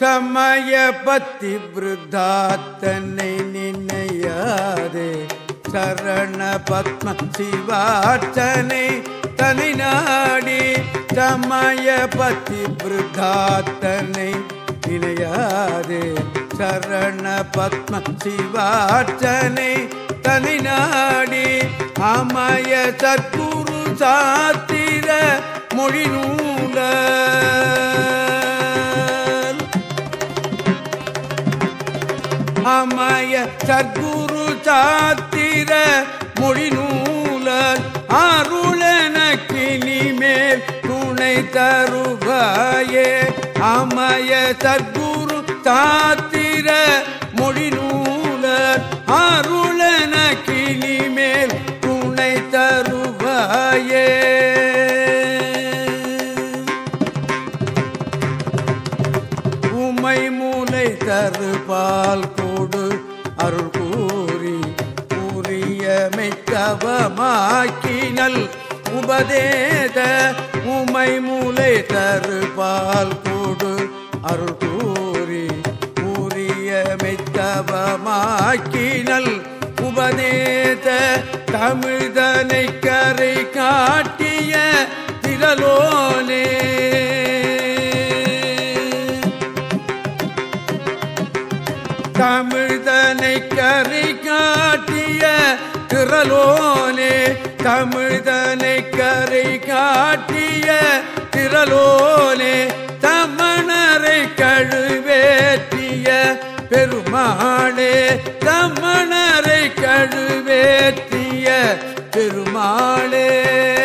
சமய பத்தி விருத்தாத்தனை நினையாதே. சரண பத்ம சிவார்ச்சனை தனை நாடி சமய பத்தி விருத்தாத்தனை நினையாதே. சரண பத்ம சிவார்ச்சனை தனி நாடி அமய சத்குரு சாத்திர மொழி நூல. அமய சர்க்குரு சாத்திர மொழி நூலர் அருளனக்கினி மேல் துணை தருவாயே. அமய சர்க்குரு சாத்திர மொழி நூலர் அருளனக்கினி மேல் துணை தருவாயே. உமை மூலை தருபால் கோ அருள் கூறி கூறியமைத்தவமாக்கினல் உபதேத உமை மூலை தருபால் கூடு. அருள் கூறி கூறியமைத்தவமாக்கினல் உபதேத தமிழ்தனை கரை காட்டிய திரலோனே தமிழ்தனை கரை காட்டிய திரலோனே தமிழ்தனை கரை காட்டிய திரலோனே தமணரை கழுவேற்றிய பெருமாளே தமணரை கழுவேற்றிய பெருமாளே.